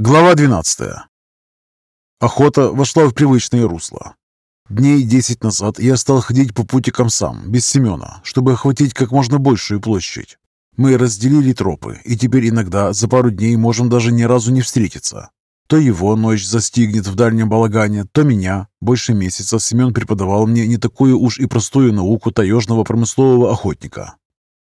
Глава 12. Охота вошла в привычное русло. Дней десять назад я стал ходить по путикам сам, без Семена, чтобы охватить как можно большую площадь. Мы разделили тропы, и теперь иногда за пару дней можем даже ни разу не встретиться. То его ночь застигнет в дальнем балагане, то меня. Больше месяца Семен преподавал мне не такую уж и простую науку таежного промыслового охотника.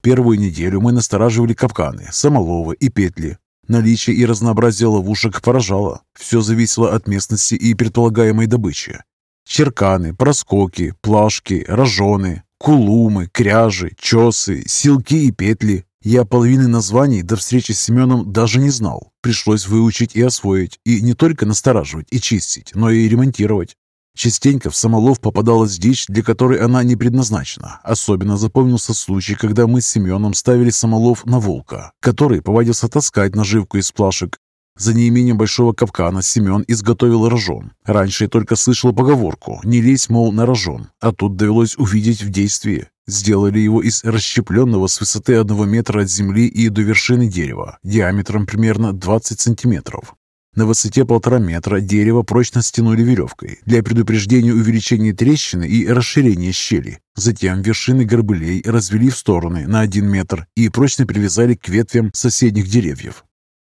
Первую неделю мы настораживали капканы, самоловы и петли, Наличие и разнообразие ловушек поражало. Все зависело от местности и предполагаемой добычи. Черканы, проскоки, плашки, рожоны, кулумы, кряжи, чесы, силки и петли. Я половины названий до встречи с Семеном даже не знал. Пришлось выучить и освоить, и не только настораживать и чистить, но и ремонтировать. Частенько в самолов попадалась дичь, для которой она не предназначена. Особенно запомнился случай, когда мы с Семеном ставили самолов на волка, который повадился таскать наживку из плашек. За неимением большого капкана Семен изготовил рожон. Раньше я только слышал поговорку «не лезь, мол, на рожон», а тут довелось увидеть в действии. Сделали его из расщепленного с высоты одного метра от земли и до вершины дерева, диаметром примерно 20 сантиметров. На высоте полтора метра дерево прочно стянули веревкой для предупреждения увеличения трещины и расширения щели. Затем вершины горбылей развели в стороны на один метр и прочно привязали к ветвям соседних деревьев.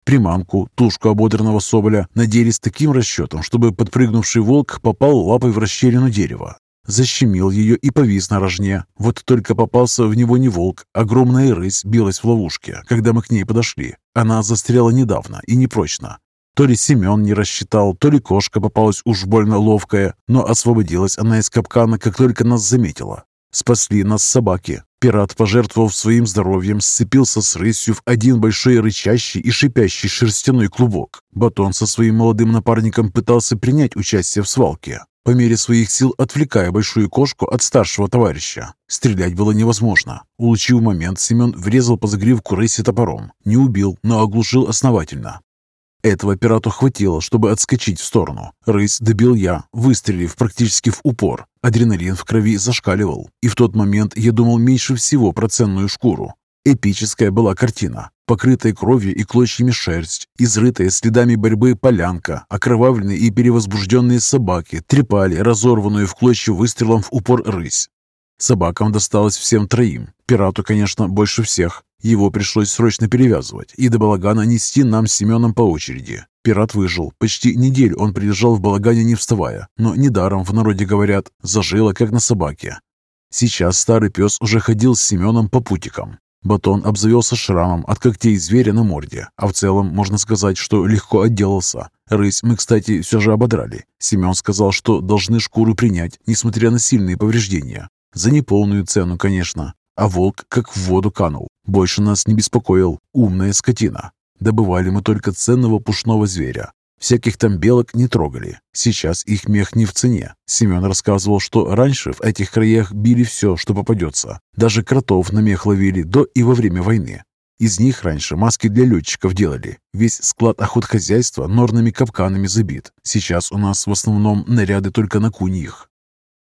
Приманку, тушку ободранного соболя, надели с таким расчетом, чтобы подпрыгнувший волк попал лапой в расщелину дерева. Защемил ее и повис на рожне. Вот только попался в него не волк. Огромная рысь билась в ловушке, когда мы к ней подошли. Она застряла недавно и непрочно. То ли Семен не рассчитал, то ли кошка попалась уж больно ловкая, но освободилась она из капкана, как только нас заметила. Спасли нас собаки. Пират, пожертвовав своим здоровьем, сцепился с рысью в один большой рычащий и шипящий шерстяной клубок. Батон со своим молодым напарником пытался принять участие в свалке, по мере своих сил отвлекая большую кошку от старшего товарища. Стрелять было невозможно. Улучив момент, Семен врезал по загривку рыси топором. Не убил, но оглушил основательно. Этого пирату хватило, чтобы отскочить в сторону. Рысь добил я, выстрелив практически в упор. Адреналин в крови зашкаливал, и в тот момент я думал меньше всего про ценную шкуру. Эпическая была картина. Покрытая кровью и клочьями шерсть, изрытая следами борьбы полянка, окровавленные и перевозбужденные собаки трепали разорванную в клочья выстрелом в упор рысь. Собакам досталось всем троим. Пирату, конечно, больше всех. Его пришлось срочно перевязывать и до балагана нести нам с Семеном по очереди. Пират выжил. Почти неделю он прилежал в балагане не вставая, но недаром в народе говорят «зажило, как на собаке». Сейчас старый пес уже ходил с Семеном по путикам. Батон обзавелся шрамом от когтей зверя на морде, а в целом можно сказать, что легко отделался. Рысь мы, кстати, все же ободрали. Семен сказал, что должны шкуру принять, несмотря на сильные повреждения. За неполную цену, конечно. А волк как в воду канул. Больше нас не беспокоил. Умная скотина. Добывали мы только ценного пушного зверя. Всяких там белок не трогали. Сейчас их мех не в цене. Семен рассказывал, что раньше в этих краях били все, что попадется. Даже кротов на мех ловили до и во время войны. Из них раньше маски для летчиков делали. Весь склад охотхозяйства норными капканами забит. Сейчас у нас в основном наряды только на куньих.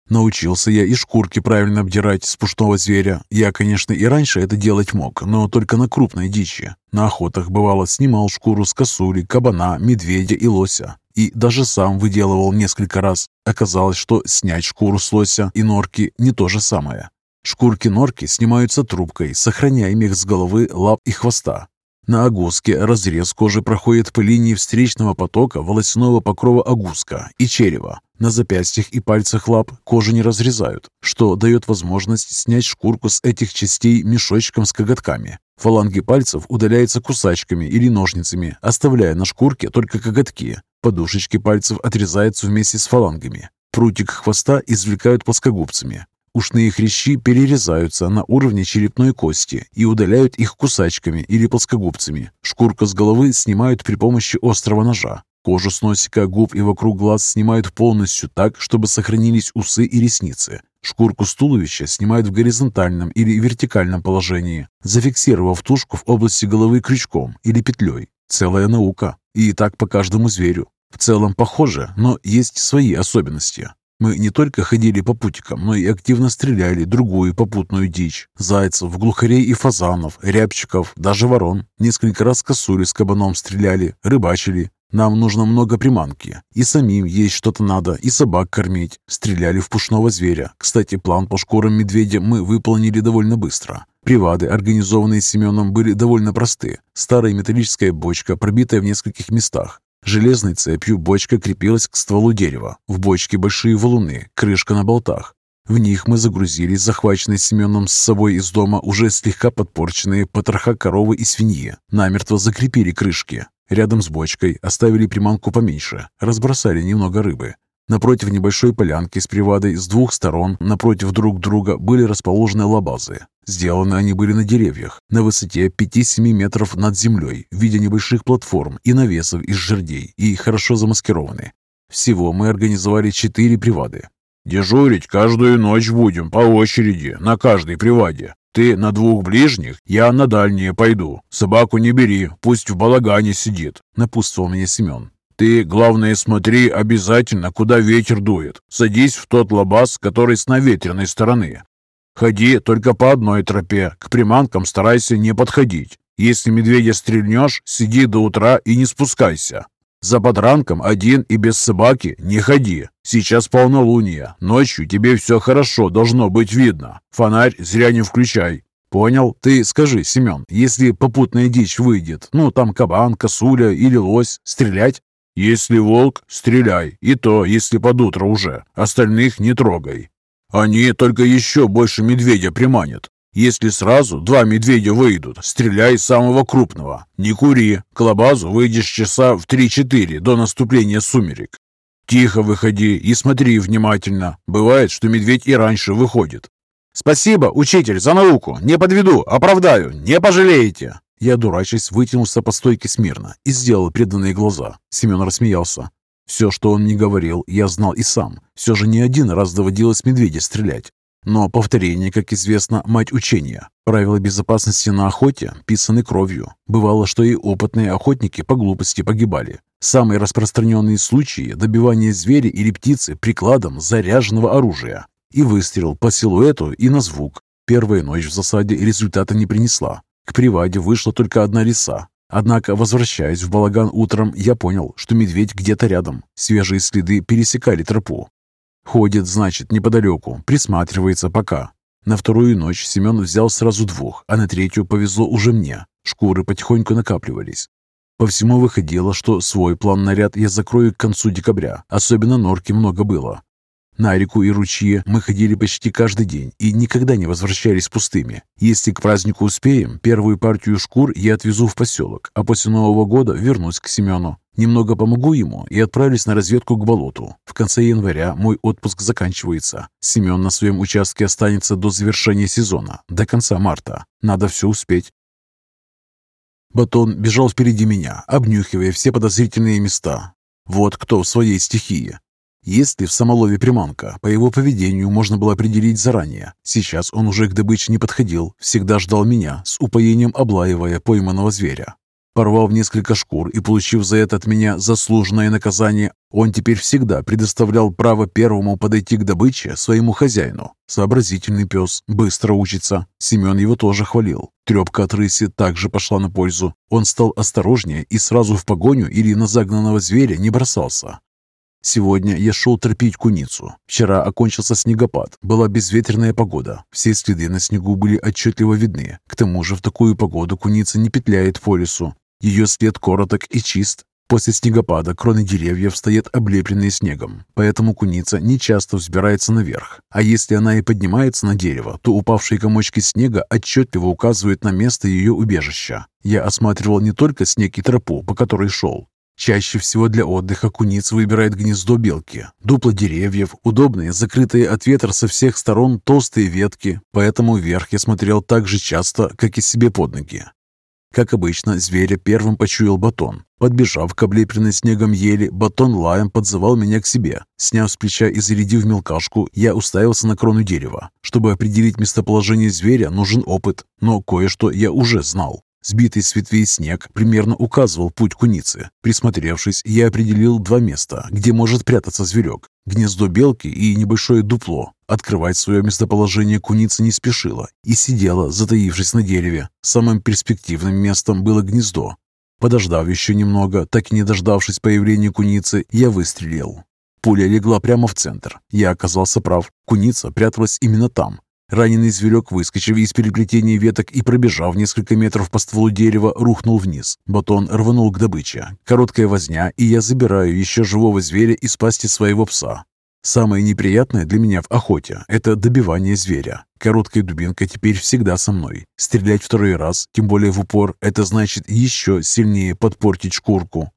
Научился я и шкурки правильно обдирать с пушного зверя. Я, конечно, и раньше это делать мог, но только на крупной дичи. На охотах, бывало, снимал шкуру с косули, кабана, медведя и лося. И даже сам выделывал несколько раз. Оказалось, что снять шкуру с лося и норки не то же самое. Шкурки норки снимаются трубкой, сохраняя мех с головы, лап и хвоста. На огуске разрез кожи проходит по линии встречного потока волосяного покрова огуска и черева. На запястьях и пальцах лап кожу не разрезают, что дает возможность снять шкурку с этих частей мешочком с коготками. Фаланги пальцев удаляются кусачками или ножницами, оставляя на шкурке только коготки. Подушечки пальцев отрезаются вместе с фалангами. Прутик хвоста извлекают плоскогубцами. Ушные хрящи перерезаются на уровне черепной кости и удаляют их кусачками или плоскогубцами. Шкурку с головы снимают при помощи острого ножа. Кожу с носика, губ и вокруг глаз снимают полностью так, чтобы сохранились усы и ресницы. Шкурку с туловища снимают в горизонтальном или вертикальном положении, зафиксировав тушку в области головы крючком или петлей. Целая наука. И так по каждому зверю. В целом похоже, но есть свои особенности. Мы не только ходили по путикам, но и активно стреляли другую попутную дичь. Зайцев, глухарей и фазанов, рябчиков, даже ворон. Несколько раз косули с кабаном стреляли, рыбачили. Нам нужно много приманки. И самим есть что-то надо, и собак кормить. Стреляли в пушного зверя. Кстати, план по шкурам медведя мы выполнили довольно быстро. Привады, организованные Семеном, были довольно просты. Старая металлическая бочка, пробитая в нескольких местах. Железной цепью бочка крепилась к стволу дерева. В бочке большие валуны, крышка на болтах. В них мы загрузили захваченные Семеном с собой из дома уже слегка подпорченные потроха коровы и свиньи. Намертво закрепили крышки. Рядом с бочкой оставили приманку поменьше, разбросали немного рыбы. Напротив небольшой полянки с привадой с двух сторон, напротив друг друга, были расположены лабазы. Сделаны они были на деревьях, на высоте 5-7 метров над землей, в виде небольших платформ и навесов из жердей, и хорошо замаскированы. Всего мы организовали четыре привады. «Дежурить каждую ночь будем, по очереди, на каждой приваде. Ты на двух ближних, я на дальние пойду. Собаку не бери, пусть в балагане сидит», — напутствовал мне Семен. «Ты, главное, смотри обязательно, куда ветер дует. Садись в тот лабаз, который с наветренной стороны. Ходи только по одной тропе, к приманкам старайся не подходить. Если медведя стрельнешь, сиди до утра и не спускайся. За подранком один и без собаки не ходи. Сейчас полнолуние. Ночью тебе все хорошо должно быть видно. Фонарь зря не включай. Понял? Ты скажи, Семен, если попутная дичь выйдет, ну там кабан, косуля или лось, стрелять? Если волк, стреляй. И то, если под утро уже. Остальных не трогай. Они только еще больше медведя приманят. Если сразу два медведя выйдут, стреляй самого крупного. Не кури. К лабазу выйдешь часа в 3-4 до наступления сумерек. Тихо выходи и смотри внимательно. Бывает, что медведь и раньше выходит. Спасибо, учитель, за науку. Не подведу, оправдаю. Не пожалеете. Я, дурачась, вытянулся по стойке смирно и сделал преданные глаза. Семен рассмеялся. Все, что он мне говорил, я знал и сам. Все же не один раз доводилось медведя стрелять. Но повторение, как известно, мать учения. Правила безопасности на охоте писаны кровью. Бывало, что и опытные охотники по глупости погибали. Самые распространенные случаи – добивания зверя или птицы прикладом заряженного оружия. И выстрел по силуэту и на звук. Первая ночь в засаде результата не принесла. К приваде вышла только одна лиса. Однако, возвращаясь в балаган утром, я понял, что медведь где-то рядом. Свежие следы пересекали тропу. Ходит, значит, неподалеку, присматривается пока. На вторую ночь Семен взял сразу двух, а на третью повезло уже мне. Шкуры потихоньку накапливались. По всему выходило, что свой план-наряд я закрою к концу декабря. Особенно норки много было. На реку и ручьи мы ходили почти каждый день и никогда не возвращались пустыми. Если к празднику успеем, первую партию шкур я отвезу в поселок, а после Нового года вернусь к Семену. Немного помогу ему и отправлюсь на разведку к болоту. В конце января мой отпуск заканчивается. Семен на своем участке останется до завершения сезона, до конца марта. Надо все успеть. Батон бежал впереди меня, обнюхивая все подозрительные места. Вот кто в своей стихии. Есть ли в самолове приманка, по его поведению можно было определить заранее. Сейчас он уже к добыче не подходил, всегда ждал меня, с упоением облаивая пойманного зверя. Порвав несколько шкур и получив за это от меня заслуженное наказание, он теперь всегда предоставлял право первому подойти к добыче своему хозяину. Сообразительный пес, быстро учится. Семен его тоже хвалил. Трепка от рыси также пошла на пользу. Он стал осторожнее и сразу в погоню или на загнанного зверя не бросался. Сегодня я шел тропить куницу. Вчера окончился снегопад, была безветренная погода. Все следы на снегу были отчетливо видны. К тому же в такую погоду куница не петляет по лесу, ее след короток и чист. После снегопада кроны деревьев стоят облепленные снегом, поэтому куница не часто взбирается наверх. А если она и поднимается на дерево, то упавшие комочки снега отчетливо указывают на место ее убежища. Я осматривал не только снег и тропу, по которой шел. Чаще всего для отдыха куница выбирает гнездо белки, дупла деревьев, удобные, закрытые от ветра со всех сторон толстые ветки, поэтому вверх я смотрел так же часто, как и себе под ноги. Как обычно, зверя первым почуял батон. Подбежав к облепленной снегом ели, батон лаем подзывал меня к себе. Сняв с плеча и зарядив мелкашку, я уставился на крону дерева. Чтобы определить местоположение зверя, нужен опыт, но кое-что я уже знал. Сбитый с ветвей снег примерно указывал путь куницы. Присмотревшись, я определил два места, где может прятаться зверек. Гнездо белки и небольшое дупло. Открывать свое местоположение куница не спешила и сидела, затаившись на дереве. Самым перспективным местом было гнездо. Подождав еще немного, так и не дождавшись появления куницы, я выстрелил. Пуля легла прямо в центр. Я оказался прав. Куница пряталась именно там. Раненый зверек, выскочив из переплетения веток и пробежав несколько метров по стволу дерева, рухнул вниз. Батон рванул к добыче. Короткая возня, и я забираю еще живого зверя из пасти своего пса. Самое неприятное для меня в охоте – это добивание зверя. Короткая дубинка теперь всегда со мной. Стрелять второй раз, тем более в упор, это значит еще сильнее подпортить шкурку.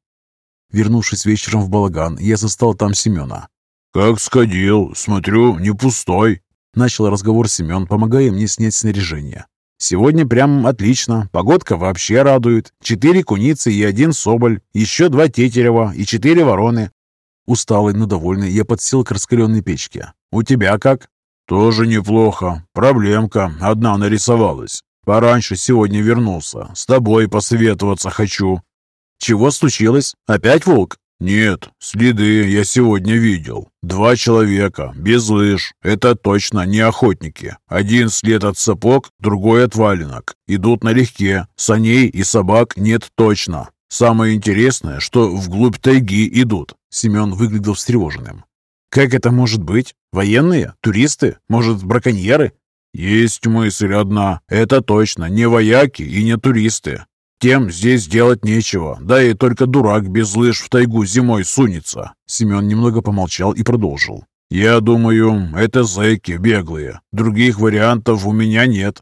Вернувшись вечером в балаган, я застал там Семена. «Как сходил? Смотрю, не пустой». Начал разговор Семен, помогая мне снять снаряжение. «Сегодня прям отлично. Погодка вообще радует. Четыре куницы и один соболь, еще два тетерева и четыре вороны. Усталый, но довольный, я подсел к раскаленной печке. «У тебя как?» «Тоже неплохо. Проблемка. Одна нарисовалась. Пораньше сегодня вернулся. С тобой посоветоваться хочу». «Чего случилось? Опять волк?» «Нет, следы я сегодня видел. Два человека, без лыж. Это точно не охотники. Один след от сапог, другой от валенок. Идут налегке. Саней и собак нет точно. Самое интересное, что вглубь тайги идут. Семен выглядел встревоженным. «Как это может быть? Военные? Туристы? Может, браконьеры?» «Есть мысль одна. Это точно не вояки и не туристы. Тем здесь делать нечего, да и только дурак без лыж в тайгу зимой сунется». Семен немного помолчал и продолжил. «Я думаю, это зэки беглые. Других вариантов у меня нет».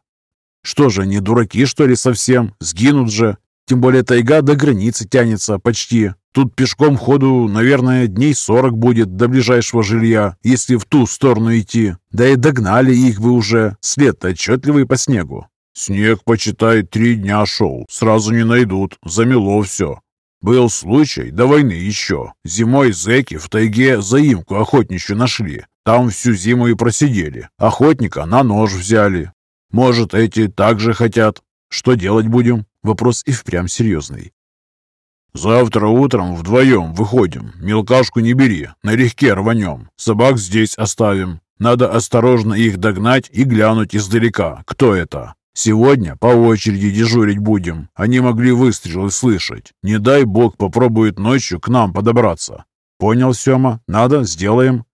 «Что же, не дураки, что ли, совсем? Сгинут же. Тем более тайга до границы тянется почти. Тут пешком ходу, наверное, дней сорок будет до ближайшего жилья, если в ту сторону идти. Да и догнали их бы уже. След отчетливый по снегу. Снег, почитай, три дня шел. Сразу не найдут. Замело все. Был случай до войны еще. Зимой зэки в тайге заимку охотничью нашли. Там всю зиму и просидели. Охотника на нож взяли. Может, эти также хотят. Что делать будем? Вопрос и впрямь серьезный. «Завтра утром вдвоем выходим. Мелкашку не бери, налегке рванем. Собак здесь оставим. Надо осторожно их догнать и глянуть издалека, кто это. Сегодня по очереди дежурить будем. Они могли выстрелы слышать. Не дай бог попробует ночью к нам подобраться. Понял, Сема? Надо, сделаем».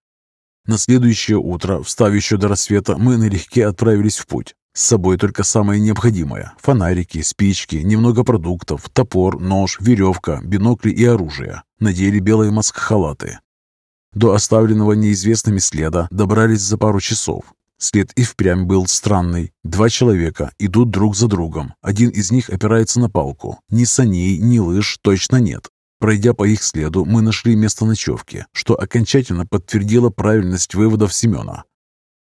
На следующее утро, встав еще до рассвета, мы налегке отправились в путь. С собой только самое необходимое – фонарики, спички, немного продуктов, топор, нож, веревка, бинокли и оружие. Надели белые маск-халаты. До оставленного неизвестными следа добрались за пару часов. След и впрямь был странный. Два человека идут друг за другом. Один из них опирается на палку. Ни саней, ни лыж точно нет. Пройдя по их следу, мы нашли место ночевки, что окончательно подтвердило правильность выводов Семена.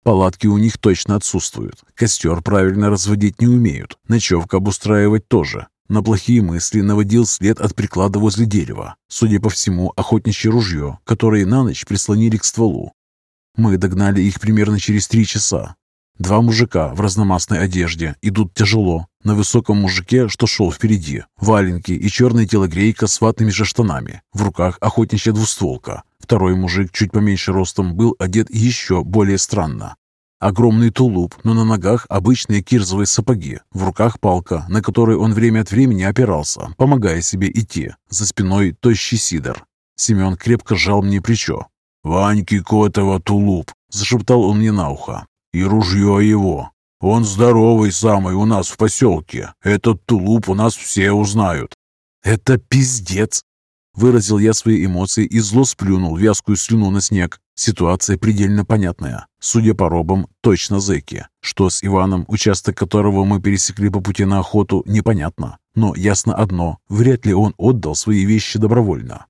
Палатки у них точно отсутствуют. Костер правильно разводить не умеют. Ночевка обустраивать тоже. На плохие мысли наводил след от приклада возле дерева. Судя по всему, охотничье ружье, которое на ночь прислонили к стволу. Мы догнали их примерно через три часа. Два мужика в разномастной одежде идут тяжело. На высоком мужике, что шел впереди, валенки и черная телогрейка с ватными же штанами. В руках охотничья двустволка. Второй мужик, чуть поменьше ростом, был одет еще более странно. Огромный тулуп, но на ногах обычные кирзовые сапоги. В руках палка, на которой он время от времени опирался, помогая себе идти. За спиной тощий сидор. Семен крепко сжал мне плечо. «Ваньки Котова тулуп», — зашептал он мне на ухо. «И ружье его. Он здоровый самый у нас в поселке. Этот тулуп у нас все узнают». «Это пиздец!» Выразил я свои эмоции и зло сплюнул вязкую слюну на снег. Ситуация предельно понятная. Судя по робам, точно зэки. Что с Иваном, участок которого мы пересекли по пути на охоту, непонятно. Но ясно одно, вряд ли он отдал свои вещи добровольно.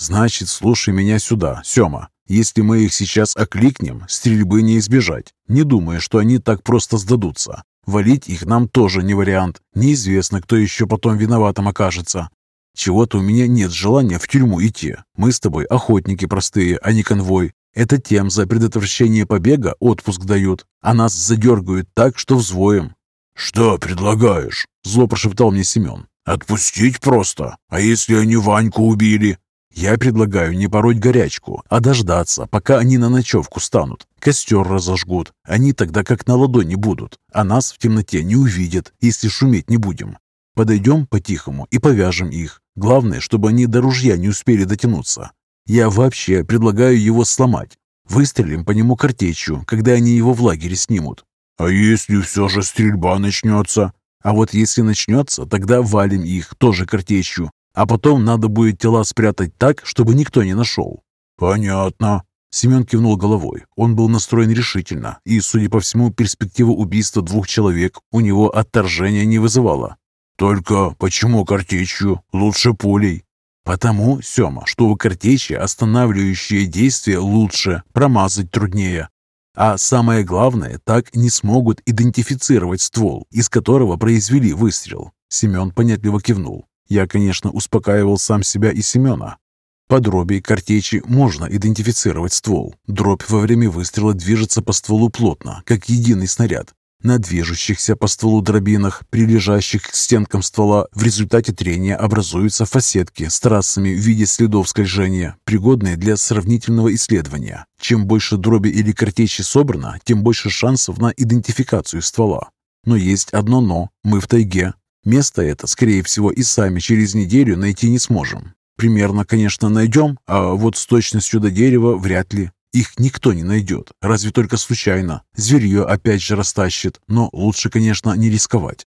«Значит, слушай меня сюда, Сёма. Если мы их сейчас окликнем, стрельбы не избежать. Не думая, что они так просто сдадутся. Валить их нам тоже не вариант. Неизвестно, кто еще потом виноватым окажется. Чего-то у меня нет желания в тюрьму идти. Мы с тобой охотники простые, а не конвой. Это тем за предотвращение побега отпуск дают, а нас задергают так, что взвоем». «Что предлагаешь?» – зло прошептал мне Семен. «Отпустить просто? А если они Ваньку убили?» «Я предлагаю не пороть горячку, а дождаться, пока они на ночевку станут. Костер разожгут. Они тогда как на ладони будут, а нас в темноте не увидят, если шуметь не будем. Подойдем по-тихому и повяжем их. Главное, чтобы они до ружья не успели дотянуться. Я вообще предлагаю его сломать. Выстрелим по нему картечью, когда они его в лагере снимут. А если все же стрельба начнется? А вот если начнется, тогда валим их тоже картечью. А потом надо будет тела спрятать так, чтобы никто не нашел. Понятно. Семен кивнул головой. Он был настроен решительно, и, судя по всему, перспектива убийства двух человек у него отторжения не вызывала. «Только почему картечью? Лучше пулей». «Потому, Сема, что у картечи останавливающее действие лучше, промазать труднее. А самое главное, так не смогут идентифицировать ствол, из которого произвели выстрел». Семен понятливо кивнул. Я, конечно, успокаивал сам себя и Семена. По дроби картечи можно идентифицировать ствол. Дробь во время выстрела движется по стволу плотно, как единый снаряд. На движущихся по стволу дробинах, прилежащих к стенкам ствола, в результате трения образуются фасетки с трассами в виде следов скольжения, пригодные для сравнительного исследования. Чем больше дроби или картечи собрано, тем больше шансов на идентификацию ствола. Но есть одно «но» – мы в тайге. Место это, скорее всего, и сами через неделю найти не сможем. Примерно, конечно, найдем, а вот с точностью до дерева вряд ли. Их никто не найдет, разве только случайно. Зверье опять же растащит, но лучше, конечно, не рисковать.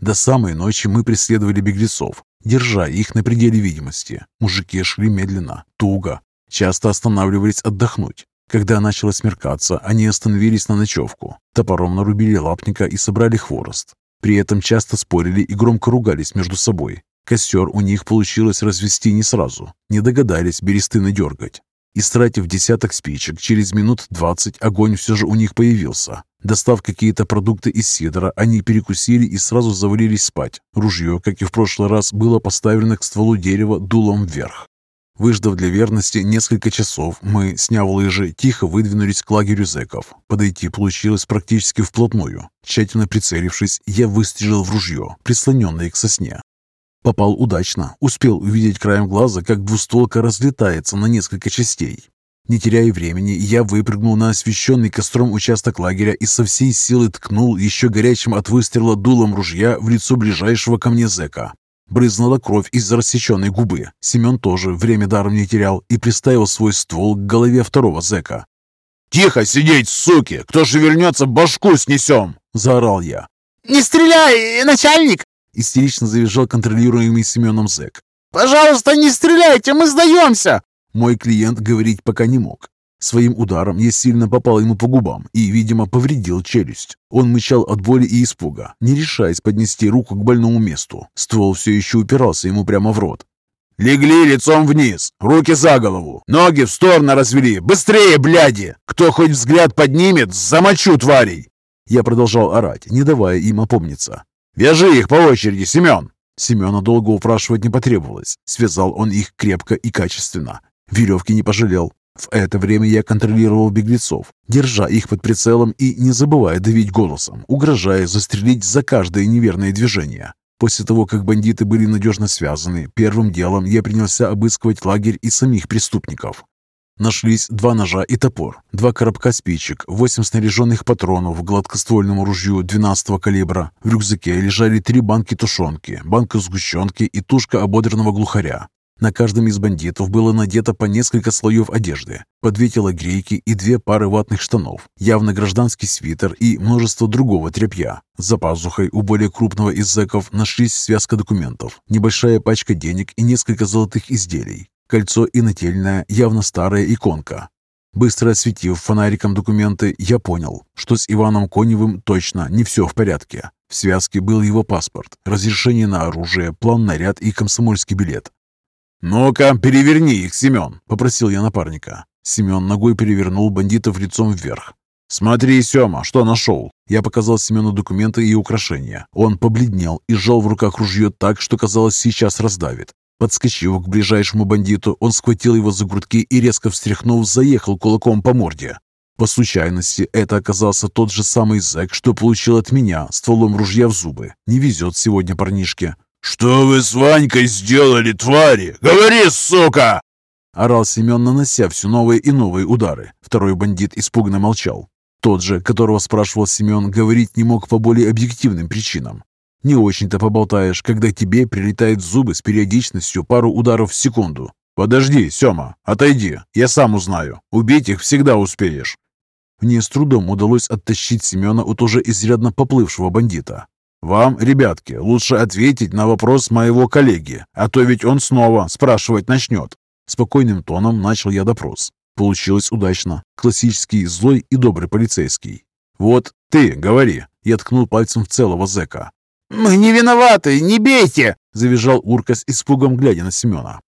До самой ночи мы преследовали беглецов, держа их на пределе видимости. Мужики шли медленно, туго, часто останавливались отдохнуть. Когда начало смеркаться, они остановились на ночевку. Топором нарубили лапника и собрали хворост. При этом часто спорили и громко ругались между собой. Костер у них получилось развести не сразу. Не догадались бересты надергать. Истратив десяток спичек, через минут двадцать огонь все же у них появился. Достав какие-то продукты из сидора, они перекусили и сразу завалились спать. Ружье, как и в прошлый раз, было поставлено к стволу дерева дулом вверх. Выждав для верности несколько часов, мы, сняв лыжи, тихо выдвинулись к лагерю зэков. Подойти получилось практически вплотную. Тщательно прицелившись, я выстрелил в ружье, прислоненное к сосне. Попал удачно. Успел увидеть краем глаза, как двустволка разлетается на несколько частей. Не теряя времени, я выпрыгнул на освещенный костром участок лагеря и со всей силы ткнул еще горячим от выстрела дулом ружья в лицо ближайшего ко мне зэка. Брызнула кровь из рассеченной губы. Семен тоже время даром не терял и приставил свой ствол к голове второго зэка. «Тихо сидеть, суки! Кто шевельнется, башку снесем!» – заорал я. «Не стреляй, начальник!» Истерично завизжал контролируемый Семеном зэк. «Пожалуйста, не стреляйте, мы сдаемся!» Мой клиент говорить пока не мог. Своим ударом я сильно попал ему по губам и, видимо, повредил челюсть. Он мычал от боли и испуга, не решаясь поднести руку к больному месту. Ствол все еще упирался ему прямо в рот. «Легли лицом вниз, руки за голову, ноги в сторону развели. Быстрее, бляди! Кто хоть взгляд поднимет, замочу тварей!» Я продолжал орать, не давая им опомниться. «Вяжи их по очереди, Семен!» Семена долго упрашивать не потребовалось. Связал он их крепко и качественно. Веревки не пожалел. В это время я контролировал беглецов, держа их под прицелом и не забывая давить голосом, угрожая застрелить за каждое неверное движение. После того, как бандиты были надежно связаны, первым делом я принялся обыскивать лагерь и самих преступников. Нашлись два ножа и топор, два коробка спичек, восемь снаряженных патронов к гладкоствольному ружью 12-го калибра. В рюкзаке лежали три банки тушенки, банка сгущенки и тушка ободренного глухаря. На каждом из бандитов было надето по несколько слоев одежды, по две телогрейки и две пары ватных штанов, явно гражданский свитер и множество другого тряпья. За пазухой у более крупного из зэков нашлись связка документов, небольшая пачка денег и несколько золотых изделий. Кольцо и нательная, явно старая иконка. Быстро осветив фонариком документы, я понял, что с Иваном Коневым точно не все в порядке. В связке был его паспорт, разрешение на оружие, план наряд и комсомольский билет. «Ну-ка, переверни их, Семен!» – попросил я напарника. Семен ногой перевернул бандитов лицом вверх. «Смотри, Сема, что нашел!» Я показал Семену документы и украшения. Он побледнел и сжал в руках ружье так, что казалось, сейчас раздавит. Подскочив к ближайшему бандиту, он схватил его за грудки и, резко встряхнув, заехал кулаком по морде. По случайности, это оказался тот же самый зэк, что получил от меня стволом ружья в зубы. Не везет сегодня парнишке. «Что вы с Ванькой сделали, твари? Говори, сука!» Орал Семен, нанося все новые и новые удары. Второй бандит испуганно молчал. Тот же, которого спрашивал Семен, говорить не мог по более объективным причинам. Не очень-то поболтаешь, когда тебе прилетает в зубы с периодичностью пару ударов в секунду. «Подожди, Сёма, отойди, я сам узнаю. Убить их всегда успеешь». Мне с трудом удалось оттащить Семена от уже изрядно поплывшего бандита. «Вам, ребятки, лучше ответить на вопрос моего коллеги, а то ведь он снова спрашивать начнет». Спокойным тоном начал я допрос. Получилось удачно. Классический злой и добрый полицейский. «Вот ты, говори!» Я ткнул пальцем в целого зэка. «Мы не виноваты, не бейте!» Завизжал Урка с испугом, глядя на Семена.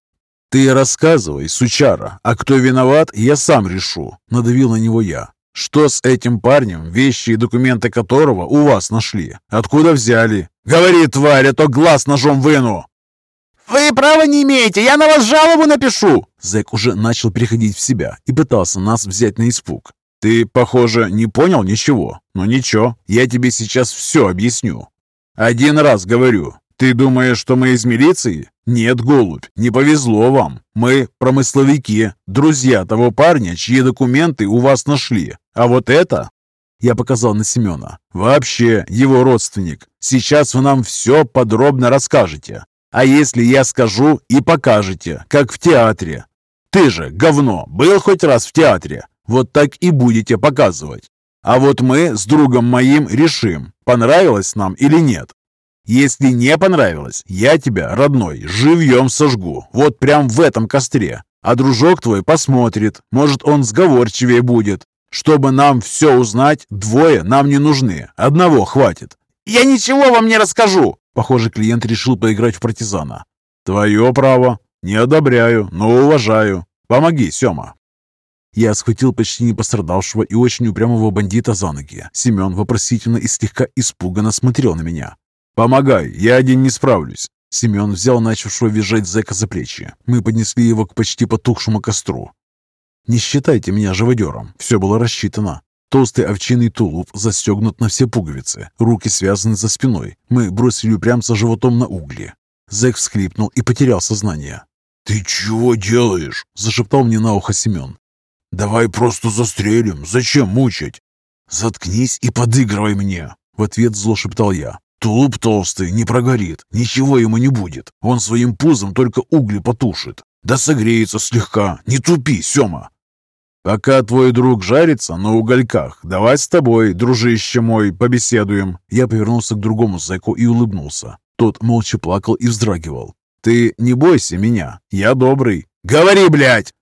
«Ты рассказывай, сучара, а кто виноват, я сам решу», — надавил на него я. «Что с этим парнем, вещи и документы которого у вас нашли? Откуда взяли? Говори, тварь, а то глаз ножом выну!» «Вы права не имеете, я на вас жалобу напишу!» Зэк уже начал переходить в себя и пытался нас взять на испуг. «Ты, похоже, не понял ничего. Но ничего, я тебе сейчас все объясню. Один раз говорю, ты думаешь, что мы из милиции? Нет, голубь, не повезло вам. Мы промысловики, друзья того парня, чьи документы у вас нашли. А вот это...» Я показал на Семена. «Вообще его родственник. Сейчас вы нам все подробно расскажете. А если я скажу и покажете, как в театре? Ты же, говно, был хоть раз в театре? Вот так и будете показывать. А вот мы с другом моим решим, понравилось нам или нет. Если не понравилось, я тебя, родной, живьем сожгу, вот прям в этом костре. А дружок твой посмотрит, может, он сговорчивее будет. Чтобы нам все узнать, двое нам не нужны, одного хватит. «Я ничего вам не расскажу!» Похоже, клиент решил поиграть в партизана. «Твое право. Не одобряю, но уважаю. Помоги, Сема». Я схватил почти не пострадавшего и очень упрямого бандита за ноги. Семен вопросительно и слегка испуганно смотрел на меня. «Помогай, я один не справлюсь». Семен взял начавшего визжать зэка за плечи. Мы поднесли его к почти потухшему костру. «Не считайте меня живодером. Все было рассчитано. Толстый овчинный тулуп застегнут на все пуговицы, руки связаны за спиной. Мы бросили упрямца животом на угли. Зэк всхлипнул и потерял сознание. «Ты чего делаешь?» – зашептал мне на ухо Семен. «Давай просто застрелим. Зачем мучить?» «Заткнись и подыгрывай мне!» – в ответ зло шептал я. «Тулуп толстый, не прогорит. Ничего ему не будет. Он своим пузом только угли потушит. Да согреется слегка. Не тупи, Сема!» «Пока твой друг жарится на угольках, давай с тобой, дружище мой, побеседуем». Я повернулся к другому зэку и улыбнулся. Тот молча плакал и вздрагивал. «Ты не бойся меня, я добрый». «Говори, блядь!»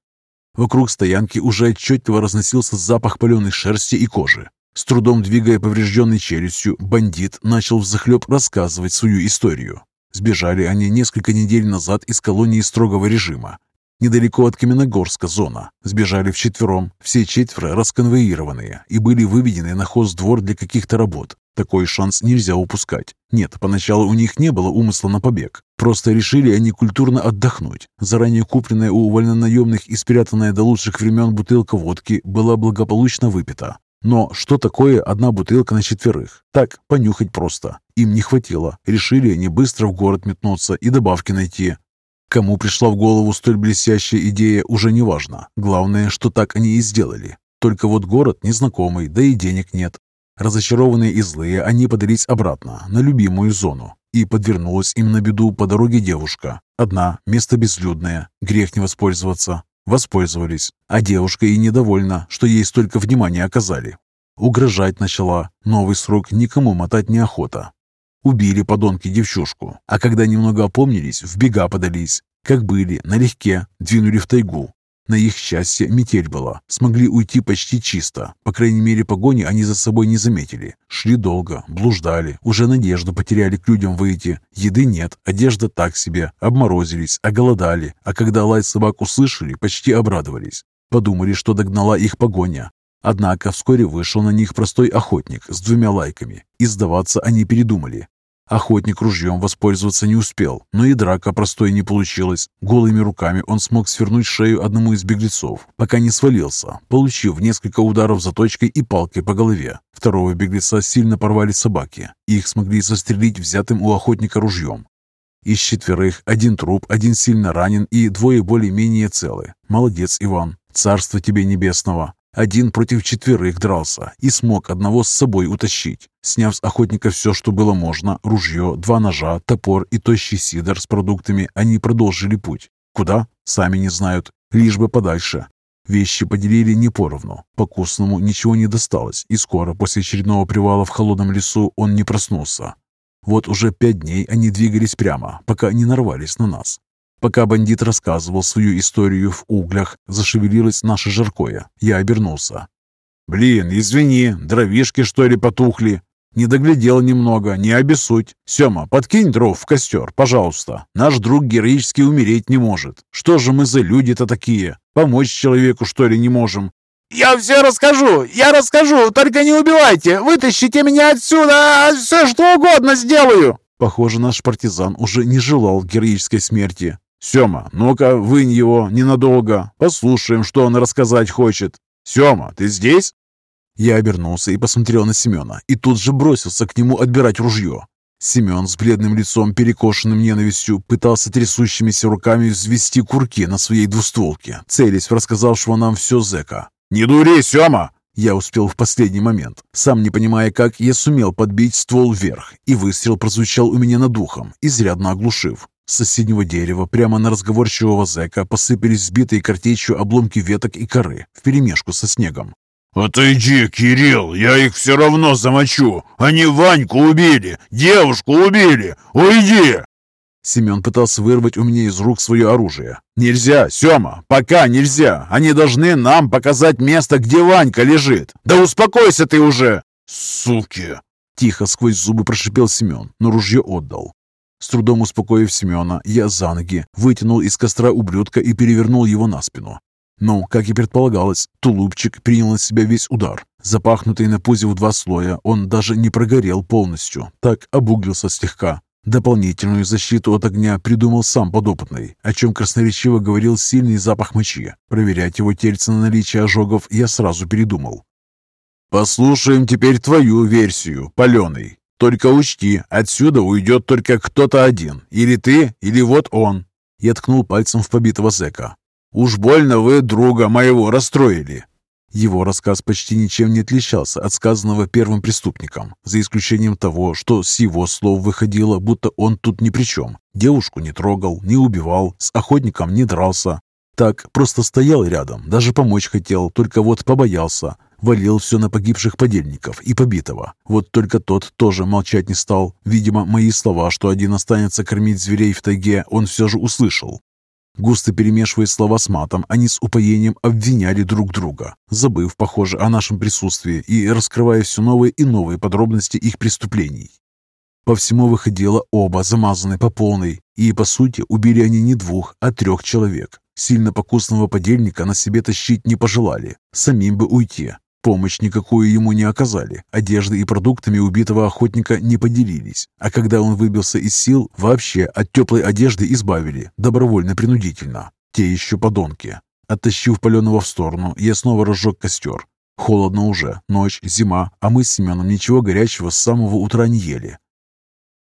Вокруг стоянки уже отчетливо разносился запах паленой шерсти и кожи. С трудом двигая поврежденной челюстью, бандит начал взахлеб рассказывать свою историю. Сбежали они несколько недель назад из колонии строгого режима. Недалеко от Каменогорска зона. Сбежали вчетвером, все четверо расконвоированные и были выведены на хоздвор для каких-то работ. Такой шанс нельзя упускать. Нет, поначалу у них не было умысла на побег. Просто решили они культурно отдохнуть. Заранее купленная у вольнонаемных и спрятанная до лучших времен бутылка водки была благополучно выпита. Но что такое одна бутылка на четверых? Так, понюхать просто. Им не хватило. Решили они быстро в город метнуться и добавки найти. Кому пришла в голову столь блестящая идея, уже не важно. Главное, что так они и сделали. Только вот город незнакомый, да и денег нет. Разочарованные и злые, они подались обратно, на любимую зону. И подвернулась им на беду по дороге девушка. Одна, место безлюдное, грех не воспользоваться. Воспользовались. А девушка и недовольна, что ей столько внимания оказали. Угрожать начала. Новый срок никому мотать неохота. Убили подонки девчушку, а когда немного опомнились, в бега подались. Как были, налегке, двинули в тайгу. На их счастье метель была, смогли уйти почти чисто. По крайней мере, погони они за собой не заметили. Шли долго, блуждали, уже надежду потеряли к людям выйти. Еды нет, одежда так себе, обморозились, оголодали. А когда лай собак услышали, почти обрадовались. Подумали, что догнала их погоня. Однако вскоре вышел на них простой охотник с двумя лайками, и сдаваться они передумали. Охотник ружьем воспользоваться не успел, но и драка простой не получилась. Голыми руками он смог свернуть шею одному из беглецов, пока не свалился, получив несколько ударов заточкой и палкой по голове. Второго беглеца сильно порвали собаки. Их смогли застрелить взятым у охотника ружьем. Из четверых один труп, один сильно ранен и двое более-менее целы. Молодец, Иван. Царство тебе небесного. Один против четверых дрался и смог одного с собой утащить. Сняв с охотника все, что было можно, ружье, два ножа, топор и тощий сидор с продуктами, они продолжили путь. Куда? Сами не знают. Лишь бы подальше. Вещи поделили не поровну. Покусному ничего не досталось, и скоро после очередного привала в холодном лесу он не проснулся. Вот уже пять дней они двигались прямо, пока не нарвались на нас. Пока бандит рассказывал свою историю в углях, зашевелилось наше жаркое. Я обернулся. «Блин, извини, дровишки что ли потухли?» «Не доглядел немного, не обессудь. Сема, подкинь дров в костер, пожалуйста. Наш друг героически умереть не может. Что же мы за люди-то такие? Помочь человеку, что ли, не можем?» «Я все расскажу! Я расскажу! Только не убивайте! Вытащите меня отсюда! Все что угодно сделаю!» Похоже, наш партизан уже не желал героической смерти. «Сема, ну-ка, вынь его ненадолго. Послушаем, что он рассказать хочет. Сема, ты здесь?» Я обернулся и посмотрел на Семена, и тут же бросился к нему отбирать ружье. Семен с бледным лицом, перекошенным ненавистью, пытался трясущимися руками взвести курки на своей двустволке, целясь в рассказавшего нам все зэка. «Не дури, Сема!» Я успел в последний момент. Сам не понимая как, я сумел подбить ствол вверх, и выстрел прозвучал у меня над духом, изрядно оглушив. С соседнего дерева прямо на разговорчивого зэка посыпались сбитые картечью обломки веток и коры вперемешку со снегом. «Отойди, Кирилл, я их все равно замочу! Они Ваньку убили, девушку убили! Уйди!» Семен пытался вырвать у меня из рук свое оружие. «Нельзя, Сема, пока нельзя! Они должны нам показать место, где Ванька лежит! Да успокойся ты уже!» «Суки!» Тихо сквозь зубы прошипел Семен, но ружье отдал. С трудом успокоив Семена, я за ноги вытянул из костра ублюдка и перевернул его на спину. Но, как и предполагалось, тулупчик принял на себя весь удар. Запахнутый на пузе в два слоя, он даже не прогорел полностью, так обуглился слегка. Дополнительную защиту от огня придумал сам подопытный, о чем красноречиво говорил сильный запах мочи. Проверять его тельце на наличие ожогов я сразу передумал. «Послушаем теперь твою версию, паленый», только учти, отсюда уйдет только кто-то один. Или ты, или вот он». Я ткнул пальцем в побитого зэка. «Уж больно вы друга моего расстроили». Его рассказ почти ничем не отличался от сказанного первым преступником, за исключением того, что с его слов выходило, будто он тут ни при чем. Девушку не трогал, не убивал, с охотником не дрался. Так, просто стоял рядом, даже помочь хотел, только вот побоялся, валил все на погибших подельников и побитого. Вот только тот тоже молчать не стал. Видимо, мои слова, что один останется кормить зверей в тайге, он все же услышал. Густо перемешивая слова с матом, они с упоением обвиняли друг друга, забыв, похоже, о нашем присутствии и раскрывая все новые и новые подробности их преступлений. По всему выходило оба замазаны по полной, и, по сути, убили они не двух, а трех человек. Сильно покусного подельника на себе тащить не пожелали, самим бы уйти. Помощь никакую ему не оказали, одежды и продуктами убитого охотника не поделились, а когда он выбился из сил, вообще от теплой одежды избавили, добровольно-принудительно. Те еще подонки. Оттащив паленого в сторону, я снова разжег костер. Холодно уже, ночь, зима, а мы с Семеном ничего горячего с самого утра не ели.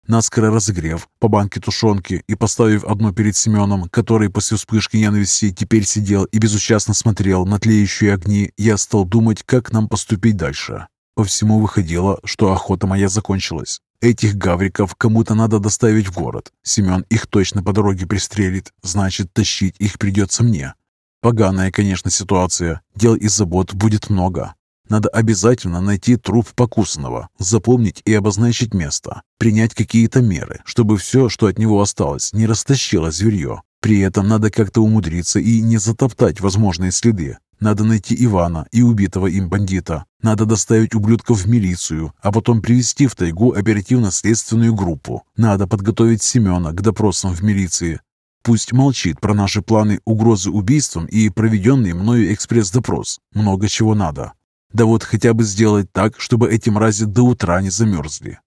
Наскоро разогрев по банке тушенки и поставив одну перед Семеном, который после вспышки ненависти теперь сидел и безучастно смотрел на тлеющие огни, я стал думать, как нам поступить дальше. По всему выходило, что охота моя закончилась. Этих гавриков кому-то надо доставить в город. Семен их точно по дороге пристрелит, значит, тащить их придется мне. Поганая, конечно, ситуация. Дел и забот будет много. Надо обязательно найти труп покусанного, запомнить и обозначить место, принять какие-то меры, чтобы все, что от него осталось, не растащило зверье. При этом надо как-то умудриться и не затоптать возможные следы. Надо найти Ивана и убитого им бандита. Надо доставить ублюдков в милицию, а потом привести в тайгу оперативно-следственную группу. Надо подготовить Семена к допросам в милиции. Пусть молчит про наши планы угрозы убийством и проведенный мною экспресс-допрос. Много чего надо. Да вот хотя бы сделать так, чтобы эти мрази до утра не замерзли.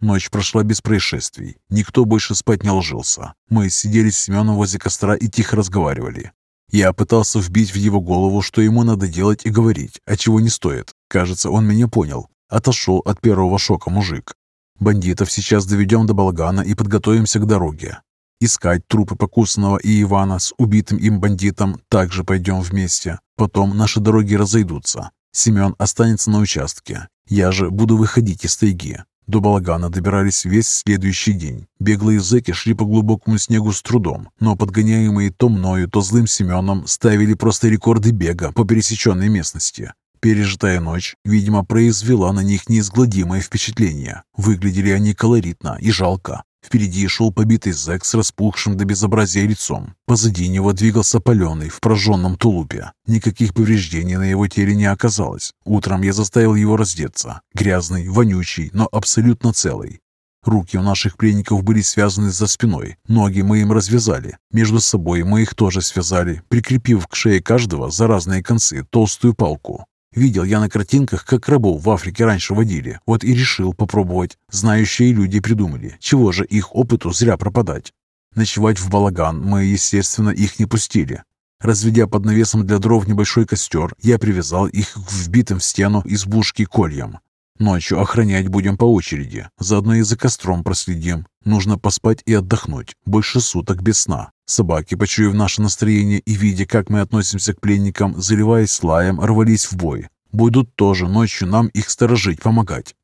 Ночь прошла без происшествий. Никто больше спать не ложился. Мы сидели с Семеном возле костра и тихо разговаривали. Я пытался вбить в его голову, что ему надо делать и говорить, а чего не стоит. Кажется, он меня понял. Отошел от первого шока мужик. Бандитов сейчас доведем до балагана и подготовимся к дороге. Искать трупы Покусанного и Ивана с убитым им бандитом также пойдем вместе. Потом наши дороги разойдутся. Семен останется на участке. Я же буду выходить из тайги. До балагана добирались весь следующий день. Беглые зэки шли по глубокому снегу с трудом, но подгоняемые то мною, то злым Семеном ставили просто рекорды бега по пересеченной местности. Пережитая ночь, видимо, произвела на них неизгладимое впечатление. Выглядели они колоритно и жалко. Впереди шел побитый зэк с распухшим до безобразия лицом. Позади него двигался паленый в прожженном тулупе. Никаких повреждений на его теле не оказалось. Утром я заставил его раздеться. Грязный, вонючий, но абсолютно целый. Руки у наших пленников были связаны за спиной, ноги мы им развязали. Между собой мы их тоже связали, прикрепив к шее каждого за разные концы толстую палку. Видел я на картинках, как рабов в Африке раньше водили. Вот и решил попробовать. Знающие люди придумали. Чего же их опыту зря пропадать? Ночевать в балаган мы, естественно, их не пустили. Разведя под навесом для дров небольшой костер, я привязал их к вбитым в стену избушки кольям. Ночью охранять будем по очереди, заодно и за костром проследим. Нужно поспать и отдохнуть, больше суток без сна. Собаки, почуяв наше настроение и видя, как мы относимся к пленникам, заливаясь лаем, рвались в бой. Будут тоже ночью нам их сторожить, помогать.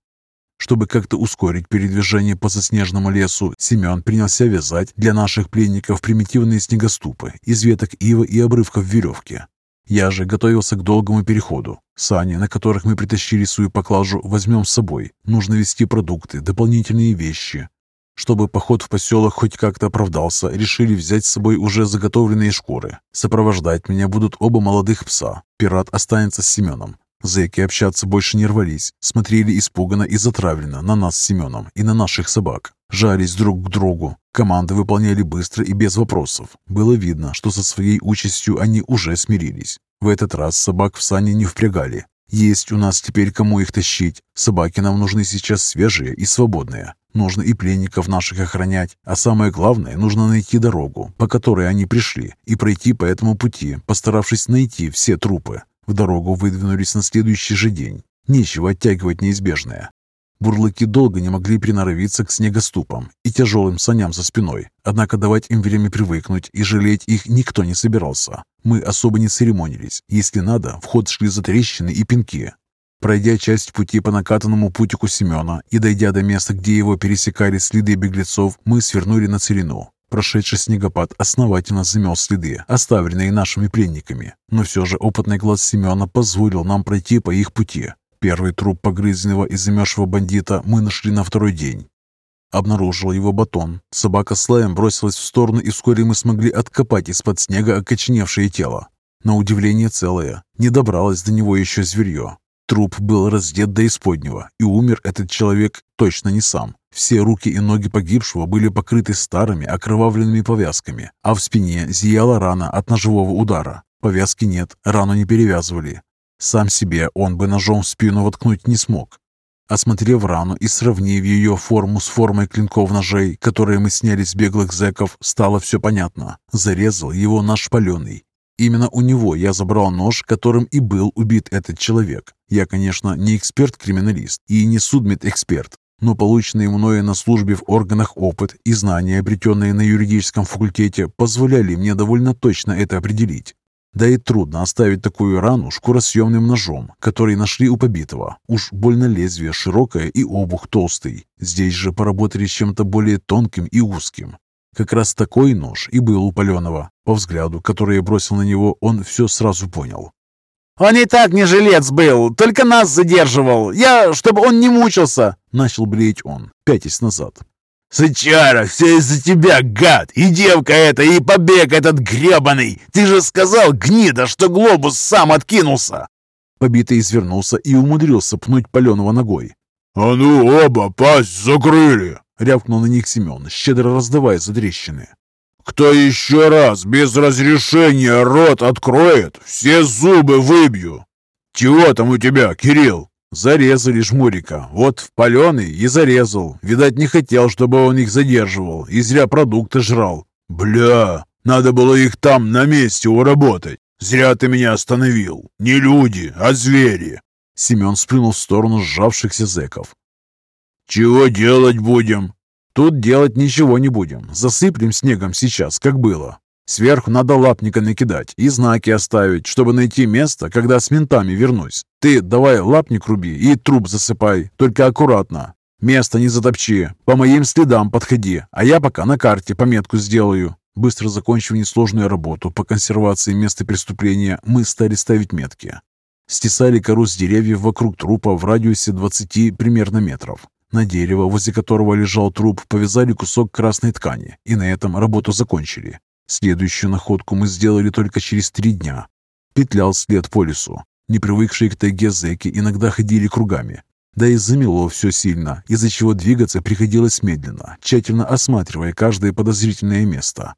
Чтобы как-то ускорить передвижение по заснеженному лесу, Семен принялся вязать для наших пленников примитивные снегоступы из веток ива и обрывков веревки. Я же готовился к долгому переходу. Сани, на которых мы притащили свою поклажу, возьмем с собой. Нужно везти продукты, дополнительные вещи. Чтобы поход в поселок хоть как-то оправдался, решили взять с собой уже заготовленные шкуры. Сопровождать меня будут оба молодых пса. Пират останется с Семеном. Зэки общаться больше не рвались, смотрели испуганно и затравленно на нас с Семеном и на наших собак. Жались друг к другу. Команды выполняли быстро и без вопросов. Было видно, что со своей участью они уже смирились. В этот раз собак в сани не впрягали. Есть у нас теперь кому их тащить. Собаки нам нужны сейчас свежие и свободные. Нужно и пленников наших охранять, а самое главное, нужно найти дорогу, по которой они пришли, и пройти по этому пути, постаравшись найти все трупы. В дорогу выдвинулись на следующий же день. Нечего оттягивать неизбежное. Бурлыки долго не могли приноровиться к снегоступам и тяжелым саням за спиной, однако давать им время привыкнуть и жалеть их никто не собирался. Мы особо не церемонились. Если надо, в ход шли за трещины и пинки. Пройдя часть пути по накатанному путику Семена и дойдя до места, где его пересекали следы беглецов, мы свернули на целину. Прошедший снегопад основательно замел следы, оставленные нашими пленниками. Но все же опытный глаз Семена позволил нам пройти по их пути. Первый труп погрызенного и замерзшего бандита мы нашли на второй день. Обнаружил его батон. Собака с лаем бросилась в сторону, и вскоре мы смогли откопать из-под снега окоченевшее тело. На удивление целое. Не добралось до него еще зверье. Труп был раздет до исподнего, и умер этот человек точно не сам. Все руки и ноги погибшего были покрыты старыми окровавленными повязками, а в спине зияла рана от ножевого удара. Повязки нет, рану не перевязывали. Сам себе он бы ножом в спину воткнуть не смог. Осмотрев рану и сравнив ее форму с формой клинков ножей, которые мы сняли с беглых зэков, стало все понятно. Зарезал его наш паленый, Именно у него я забрал нож, которым и был убит этот человек. Я, конечно, не эксперт-криминалист и не судмедэксперт, но полученный мною на службе в органах опыт и знания, обретенные на юридическом факультете, позволяли мне довольно точно это определить. Да и трудно оставить такую рану шкуросъемным ножом, который нашли у побитого. Уж больно лезвие широкое и обух толстый. Здесь же поработали чем-то более тонким и узким. Как раз такой нож и был у Паленова. По взгляду, который я бросил на него, он все сразу понял. «Он и так не жилец был, только нас задерживал. Я, чтобы он не мучился!» Начал блеять он, пятясь назад. «Сычара, все из-за тебя, гад! И девка эта, и побег этот гребаный! Ты же сказал, гнида, что глобус сам откинулся!» Побитый извернулся и умудрился пнуть Паленова ногой. «А ну оба, пасть закрыли!» Рявкнул на них Семен, щедро раздавая затрещины. «Кто еще раз без разрешения рот откроет, все зубы выбью! Чего там у тебя, Кирилл?» Зарезали жмурика. Вот в паленый и зарезал. Видать, не хотел, чтобы он их задерживал. И зря продукты жрал. «Бля, надо было их там на месте уработать. Зря ты меня остановил. Не люди, а звери!» Семен сплюнул в сторону сжавшихся зэков. «Чего делать будем?» Тут делать ничего не будем. Засыплем снегом сейчас, как было. Сверху надо лапника накидать и знаки оставить, чтобы найти место, когда с ментами вернусь. Ты давай лапник руби и труп засыпай, только аккуратно. Место не затопчи, по моим следам подходи, а я пока на карте пометку сделаю. Быстро закончив несложную работу по консервации места преступления, мы стали ставить метки. Стесали кору с деревьев вокруг трупа в радиусе 20 примерно метров. На дерево, возле которого лежал труп, повязали кусок красной ткани, и на этом работу закончили. Следующую находку мы сделали только через три дня. Петлял след по лесу. Непривыкшие к тайге зэки иногда ходили кругами. Да и замело все сильно, из-за чего двигаться приходилось медленно, тщательно осматривая каждое подозрительное место.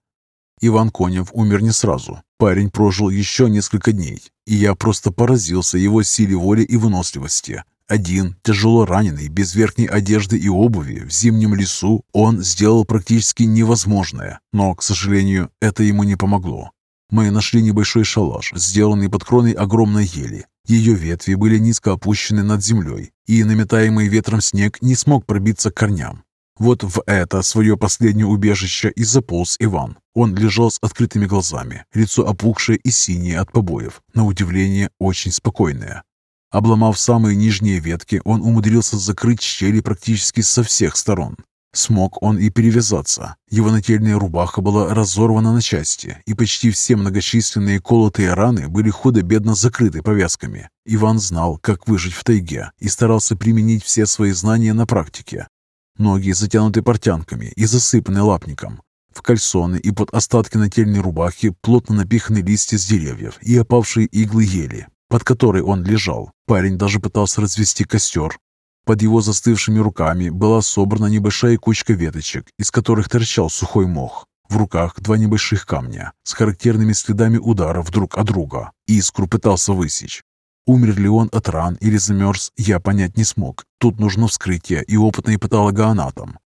Иван Конев умер не сразу. Парень прожил еще несколько дней, и я просто поразился его силе воли и выносливости. Один, тяжело раненый, без верхней одежды и обуви, в зимнем лесу, он сделал практически невозможное, но, к сожалению, это ему не помогло. Мы нашли небольшой шалаш, сделанный под кроной огромной ели. Ее ветви были низко опущены над землей, и наметаемый ветром снег не смог пробиться к корням. Вот в это свое последнее убежище и заполз Иван. Он лежал с открытыми глазами, лицо опухшее и синее от побоев, на удивление очень спокойное. Обломав самые нижние ветки, он умудрился закрыть щели практически со всех сторон. Смог он и перевязаться. Его нательная рубаха была разорвана на части, и почти все многочисленные колотые раны были худо-бедно закрыты повязками. Иван знал, как выжить в тайге, и старался применить все свои знания на практике. Ноги затянуты портянками и засыпаны лапником. В кальсоны и под остатки нательной рубахи плотно напиханы листья с деревьев и опавшие иглы ели, под которой он лежал. Парень даже пытался развести костер. Под его застывшими руками была собрана небольшая кучка веточек, из которых торчал сухой мох. В руках два небольших камня с характерными следами ударов друг от друга. Искру пытался высечь. Умер ли он от ран или замерз, я понять не смог. Тут нужно вскрытие и опытный патологоанатом.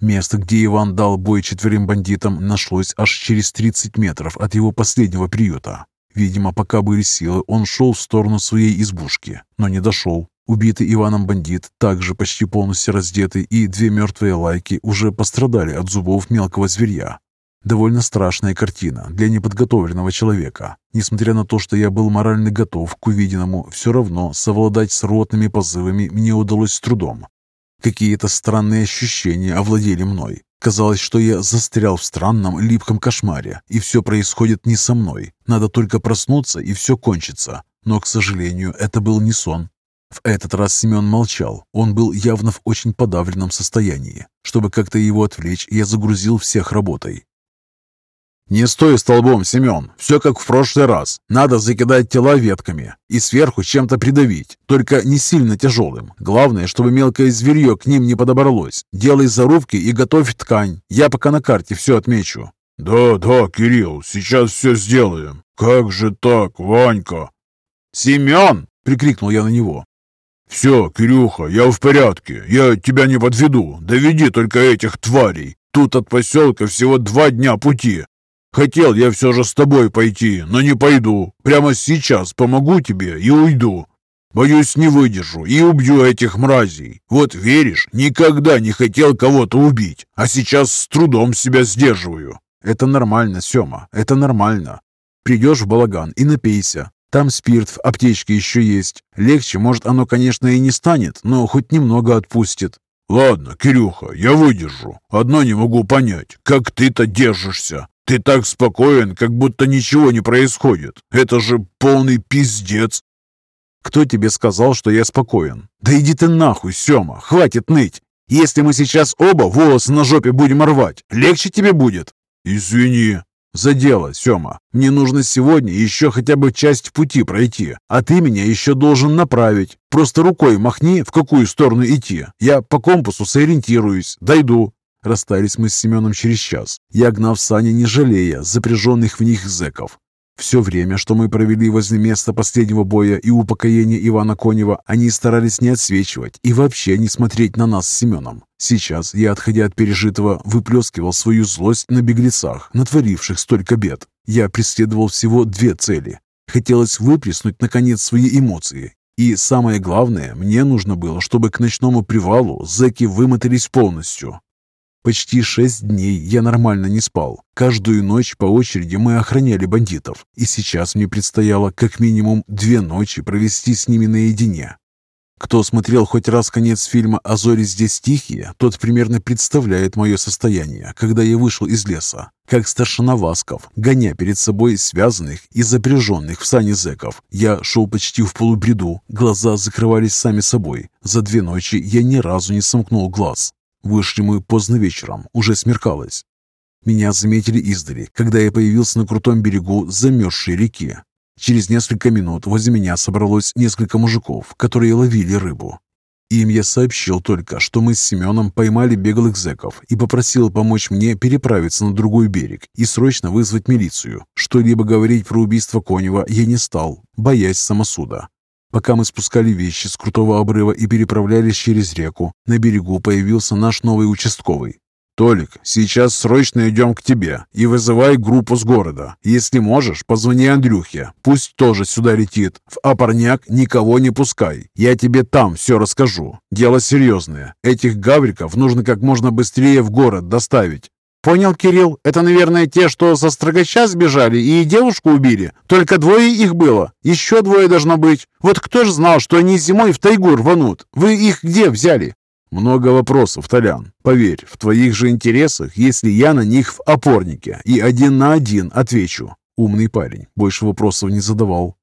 Место, где Иван дал бой четверым бандитам, нашлось аж через 30 метров от его последнего приюта. Видимо, пока были силы, он шел в сторону своей избушки, но не дошел. Убитый Иваном бандит, также почти полностью раздетый, и две мертвые лайки уже пострадали от зубов мелкого зверья. Довольно страшная картина для неподготовленного человека. Несмотря на то, что я был морально готов к увиденному, все равно совладать с ротными позывами мне удалось с трудом. Какие-то странные ощущения овладели мной. Казалось, что я застрял в странном липком кошмаре, и все происходит не со мной. Надо только проснуться, и все кончится. Но, к сожалению, это был не сон. В этот раз Семен молчал. Он был явно в очень подавленном состоянии. Чтобы как-то его отвлечь, я загрузил всех работой. «Не стой столбом, Семен. Все как в прошлый раз. Надо закидать тела ветками и сверху чем-то придавить, только не сильно тяжелым. Главное, чтобы мелкое зверье к ним не подобралось. Делай зарубки и готовь ткань. Я пока на карте все отмечу». «Да, да, Кирилл, сейчас все сделаем. Как же так, Ванька?» «Семен!» — прикрикнул я на него. «Все, Кирюха, я в порядке. Я тебя не подведу. Доведи только этих тварей. Тут от поселка всего два дня пути. Хотел я все же с тобой пойти, но не пойду. Прямо сейчас помогу тебе и уйду. Боюсь, не выдержу и убью этих мразей. Вот веришь, никогда не хотел кого-то убить, а сейчас с трудом себя сдерживаю. Это нормально, Сема, это нормально. Придешь в балаган и напейся. Там спирт в аптечке еще есть. Легче, может, оно, конечно, и не станет, но хоть немного отпустит. Ладно, Кирюха, я выдержу. Одно не могу понять, как ты-то держишься. Ты так спокоен, как будто ничего не происходит. Это же полный пиздец. Кто тебе сказал, что я спокоен? Да иди ты нахуй, Сема, хватит ныть. Если мы сейчас оба волосы на жопе будем рвать, легче тебе будет. Извини. За дело, Сема. Мне нужно сегодня еще хотя бы часть пути пройти, а ты меня еще должен направить. Просто рукой махни, в какую сторону идти. Я по компасу сориентируюсь, дойду. Расстались мы с Семеном через час. Я гнав сани, не жалея запряженных в них зэков. Все время, что мы провели возле места последнего боя и упокоения Ивана Конева, они старались не отсвечивать и вообще не смотреть на нас с Семеном. Сейчас я, отходя от пережитого, выплескивал свою злость на беглецах, натворивших столько бед. Я преследовал всего две цели. Хотелось выплеснуть, наконец, свои эмоции. И самое главное, мне нужно было, чтобы к ночному привалу зэки вымотались полностью. Почти шесть дней я нормально не спал. Каждую ночь по очереди мы охраняли бандитов, и сейчас мне предстояло как минимум две ночи провести с ними наедине. Кто смотрел хоть раз конец фильма «А зори здесь тихие», тот примерно представляет мое состояние, когда я вышел из леса. Как старшина Васков, гоня перед собой связанных и запряженных в сани зэков, я шел почти в полубреду, глаза закрывались сами собой. За две ночи я ни разу не сомкнул глаз. Вышли мы поздно вечером, уже смеркалось. Меня заметили издали, когда я появился на крутом берегу замерзшей реки. Через несколько минут возле меня собралось несколько мужиков, которые ловили рыбу. Им я сообщил только, что мы с Семеном поймали беглых зэков и попросил помочь мне переправиться на другой берег и срочно вызвать милицию. Что-либо говорить про убийство Конева я не стал, боясь самосуда. Пока мы спускали вещи с крутого обрыва и переправлялись через реку, на берегу появился наш новый участковый. «Толик, сейчас срочно идем к тебе и вызывай группу с города. Если можешь, позвони Андрюхе, пусть тоже сюда летит. В Апарняк никого не пускай, я тебе там все расскажу. Дело серьезное, этих гавриков нужно как можно быстрее в город доставить». «Понял, Кирилл, это, наверное, те, что со строгача сбежали и девушку убили. Только двое их было, еще двое должно быть. Вот кто ж знал, что они зимой в тайгу рванут? Вы их где взяли?» «Много вопросов, Толян. Поверь, в твоих же интересах, если я на них в опорнике и один на один отвечу». Умный парень, больше вопросов не задавал.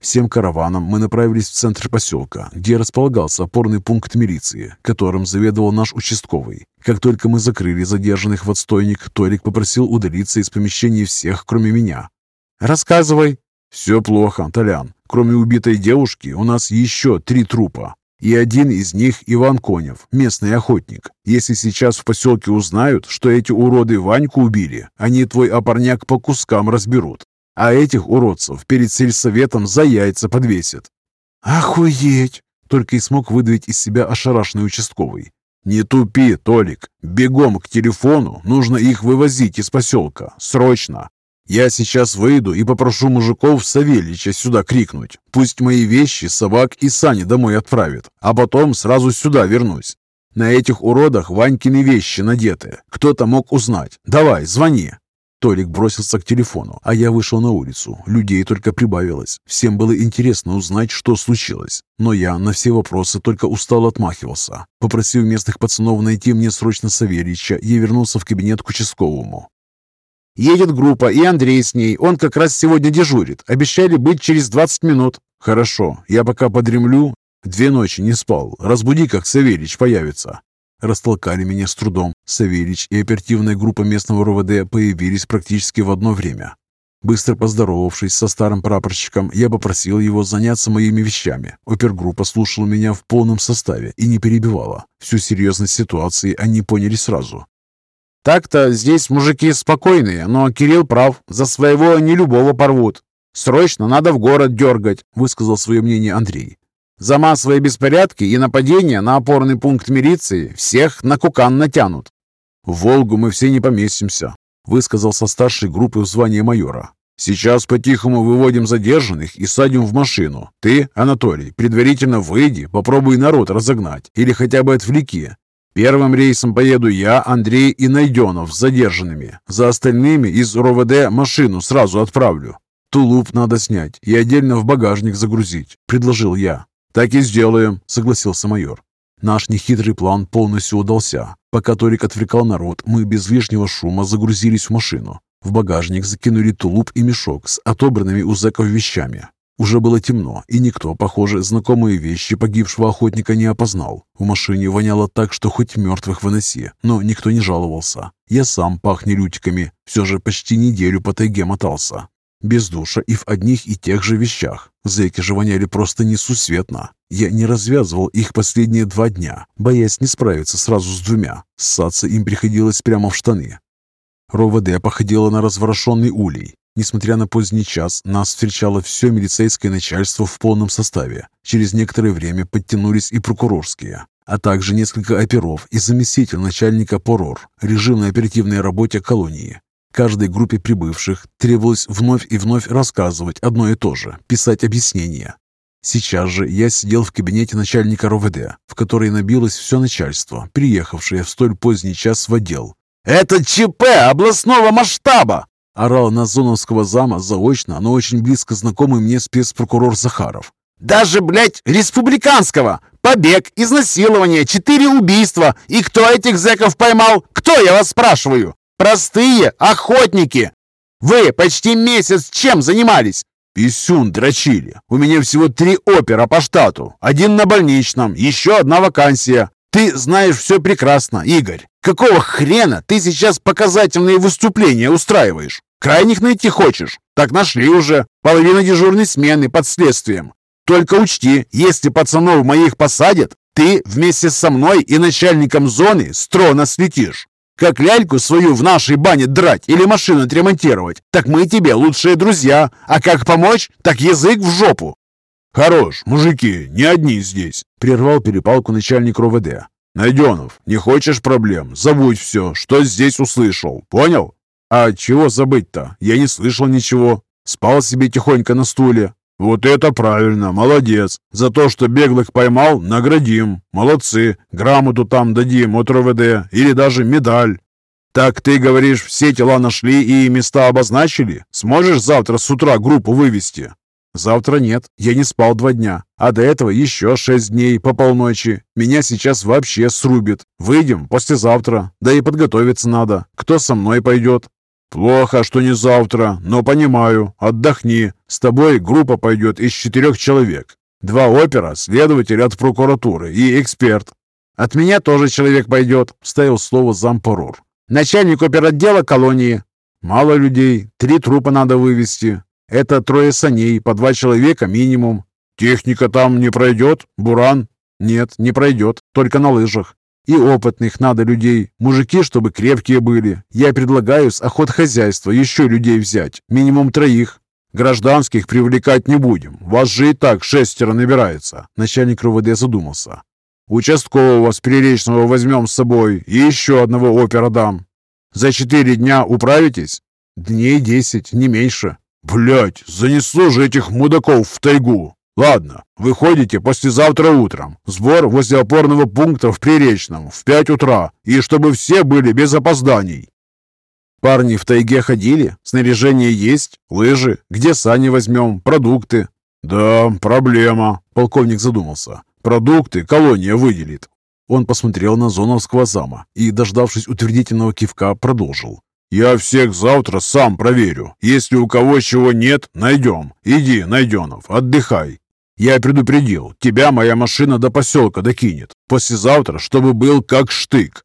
Всем караваном мы направились в центр поселка, где располагался опорный пункт милиции, которым заведовал наш участковый. Как только мы закрыли задержанных в отстойник, Толик попросил удалиться из помещения всех, кроме меня. «Рассказывай». «Все плохо, Толян. Кроме убитой девушки, у нас еще три трупа. И один из них Иван Конев, местный охотник. Если сейчас в поселке узнают, что эти уроды Ваньку убили, они твой опорняк по кускам разберут. А этих уродцев перед сельсоветом за яйца подвесят. «Охуеть!» — только и смог выдавить из себя ошарашенный участковый. «Не тупи, Толик. Бегом к телефону. Нужно их вывозить из поселка. Срочно. Я сейчас выйду и попрошу мужиков Савельича сюда крикнуть. Пусть мои вещи, собак и сани домой отправят, а потом сразу сюда вернусь. На этих уродах Ванькины вещи надеты. Кто-то мог узнать. Давай, звони. Толик бросился к телефону, а я вышел на улицу. Людей только прибавилось. Всем было интересно узнать, что случилось. Но я на все вопросы только устало отмахивался. Попросив местных пацанов найти мне срочно Савельича, я вернулся в кабинет к участковому. Едет группа, и Андрей с ней. Он как раз сегодня дежурит. Обещали быть через 20 минут. Хорошо, я пока подремлю. Две ночи не спал. Разбуди, как Савельич появится. Растолкали меня с трудом. Савельич и оперативная группа местного РОВД появились практически в одно время. Быстро поздоровавшись со старым прапорщиком, я попросил его заняться моими вещами. Опергруппа слушала меня в полном составе и не перебивала. Всю серьезность ситуации они поняли сразу. Так-то здесь мужики спокойные, но Кирилл прав, за своего не любого порвут. Срочно надо в город дергать, высказал свое мнение Андрей. За массовые беспорядки и нападения на опорный пункт милиции всех на кукан натянут. В Волгу мы все не поместимся, высказался старшей группы в звании майора. Сейчас по-тихому выводим задержанных и садим в машину. Ты, Анатолий, предварительно выйди, попробуй народ разогнать или хотя бы отвлеки. Первым рейсом поеду я, Андрей и Найденов с задержанными. За остальными из РОВД машину сразу отправлю. Тулуп надо снять и отдельно в багажник загрузить», — предложил я. «Так и сделаем», — согласился майор. Наш нехитрый план полностью удался. Пока Торик отвлекал народ, мы без лишнего шума загрузились в машину. В багажник закинули тулуп и мешок с отобранными у зэков вещами. Уже было темно, и никто, похоже, знакомые вещи погибшего охотника не опознал. В машине воняло так, что хоть мертвых выноси, но никто не жаловался. Я сам пах нелютиками, все же почти неделю по тайге мотался. Без душа и в одних и тех же вещах. Зэки же воняли просто несусветно. Я не развязывал их последние два дня, боясь не справиться сразу с двумя. Ссаться им приходилось прямо в штаны. РОВД походило на разворошенный улей. Несмотря на поздний час, нас встречало все милицейское начальство в полном составе. Через некоторое время подтянулись и прокурорские, а также несколько оперов и заместитель начальника ПОРОР, режимной оперативной работе колонии. Каждой группе прибывших требовалось вновь и вновь рассказывать одно и то же, писать объяснения. Сейчас же я сидел в кабинете начальника РОВД, в который набилось все начальство, приехавшее в столь поздний час в отдел. «Это ЧП областного масштаба!» Орал на зоновского зама заочно, но очень близко знакомый мне спецпрокурор Захаров. «Даже, блядь, республиканского! Побег, изнасилование, четыре убийства! И кто этих зэков поймал? Кто, я вас спрашиваю? Простые охотники! Вы почти месяц чем занимались? Писюн дрочили. У меня всего три опера по штату. Один на больничном, еще одна вакансия. Ты знаешь все прекрасно, Игорь. Какого хрена ты сейчас показательные выступления устраиваешь? Крайних найти хочешь? Так нашли уже. Половина дежурной смены под следствием. Только учти, если пацанов моих посадят, ты вместе со мной и начальником зоны строго слетишь. Как ляльку свою в нашей бане драть или машину отремонтировать, так мы тебе лучшие друзья. А как помочь, так язык в жопу. «Хорош, мужики, не одни здесь», — прервал перепалку начальник РОВД. «Найденов, не хочешь проблем? Забудь все, что здесь услышал. Понял?» «А чего забыть-то? Я не слышал ничего. Спал себе тихонько на стуле. «Вот это правильно, молодец. За то, что беглых поймал, наградим. Молодцы. Грамоту там дадим от РОВД или даже медаль». «Так ты говоришь, все тела нашли и места обозначили? Сможешь завтра с утра группу вывести?» «Завтра нет. Я не спал два дня. А до этого еще шесть дней по полночи. Меня сейчас вообще срубит. Выйдем послезавтра. Да и подготовиться надо. Кто со мной пойдет?» «Плохо, что не завтра, но понимаю. Отдохни. С тобой группа пойдет из четырех человек. Два опера, следователь от прокуратуры и эксперт». «От меня тоже человек пойдет», — вставил слово зампорор. «Начальник оперотдела колонии». «Мало людей. Три трупа надо вывести. Это трое саней, по два человека минимум». «Техника там не пройдет? Буран?» «Нет, не пройдет. Только на лыжах. И опытных надо людей. Мужики, чтобы крепкие были. Я предлагаю с охотхозяйства еще людей взять. Минимум троих. Гражданских привлекать не будем. Вас же и так шестеро набирается. Начальник РУВД задумался. Участкового с Приречного возьмем с собой и еще одного опера дам. За четыре дня управитесь? Дней десять, не меньше. Блять, занесло же этих мудаков в тайгу. «Ладно, выходите послезавтра утром. Сбор возле опорного пункта в Приречном в пять утра, и чтобы все были без опозданий». «Парни в тайге ходили? Снаряжение есть? Лыжи? Где сани возьмем? Продукты?» «Да, проблема», — полковник задумался. «Продукты колония выделит». Он посмотрел на зоновского зама и, дождавшись утвердительного кивка, продолжил. «Я всех завтра сам проверю. Если у кого чего нет, найдем. Иди, Найденов, отдыхай. Я предупредил, тебя моя машина до поселка докинет. Послезавтра, чтобы был как штык.